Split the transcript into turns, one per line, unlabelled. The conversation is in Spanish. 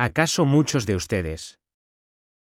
¿Acaso muchos de ustedes,